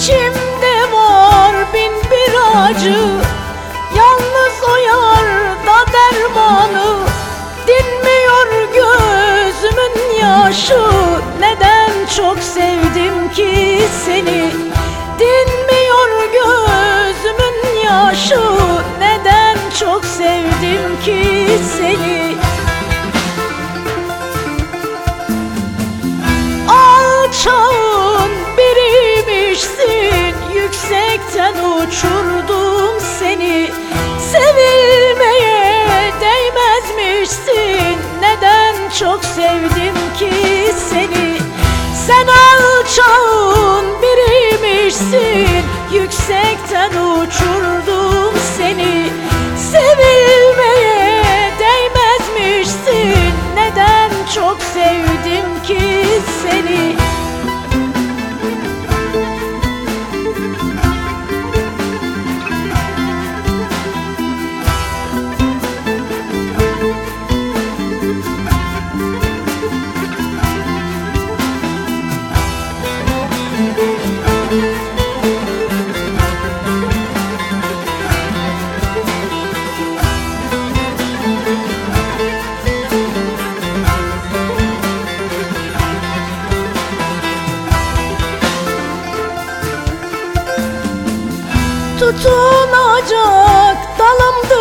İçimde var bin bir acı. Yalnız o yarda dermanı. Dinmiyor gözümün yaşı. Neden çok sevdim ki seni? Dinmiyor gözümün yaşı. Neden çok sevdim ki seni çok sevdim ki seni. Sen alçağın biriymişsin. Yüksekten uçurdum seni. Sevilmeye değmezmişsin. Neden çok sevdim ki seni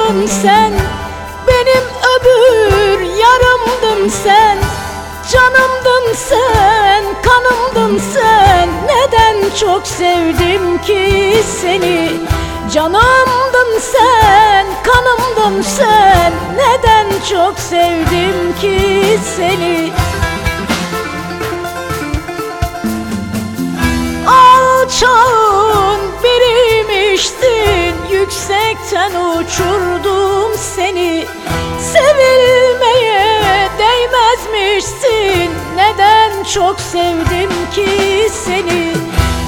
dalımdın sen Benim öbür yarımdın sen. Canımdın sen, kanımdın sen Neden çok sevdim ki seni? Canımdın sen, kanımdın sen Neden çok sevdim ki seni? Alçağın Yüksekten uçurdum seni. Sevilmeye değmezmişsin. Neden çok sevdim ki seni?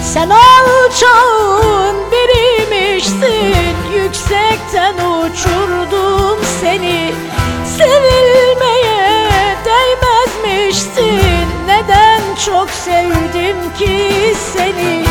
Sen alçağın biriymiştin Yüksekten uçurdum seni. Sevilmeye değmezmişsin. Neden çok sevdim ki seni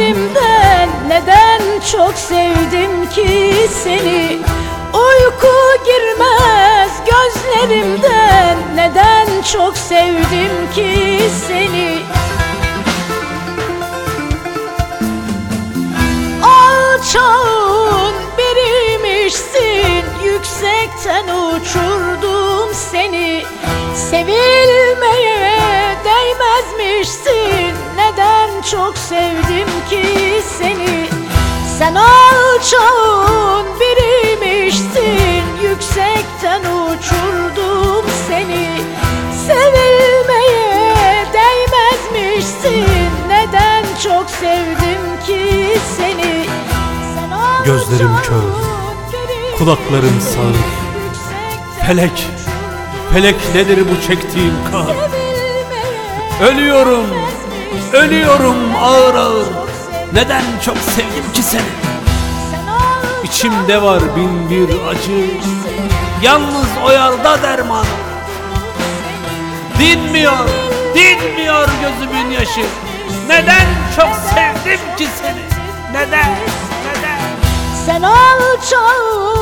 gözlerimden Neden çok sevdim ki seni? Uyku girmez gözlerimden Neden çok sevdim ki seni? Alçağın biriymişsin Yüksekten uçurdum seni. Sevilmeye değmezmişsin çok sevdim ki seni. Sen alçağın biriymişsin. Yüksekten uçurdum seni. Sevilmeye değmezmişsin. Neden çok sevdim ki seni? Sen Gözlerim kör, kulaklarım sağır. Felek, felek nedir bu çektiğim kar? Ölüyorum. Ölüyorum ağır ağır. Çok Neden çok sevdim ki seni? İçimde var bin bir acı. Yalnız o yarda derman. Dinmiyor, dinmiyor gözümün yaşı. Neden çok sevdim ki seni? Neden? Neden? Sen alçağın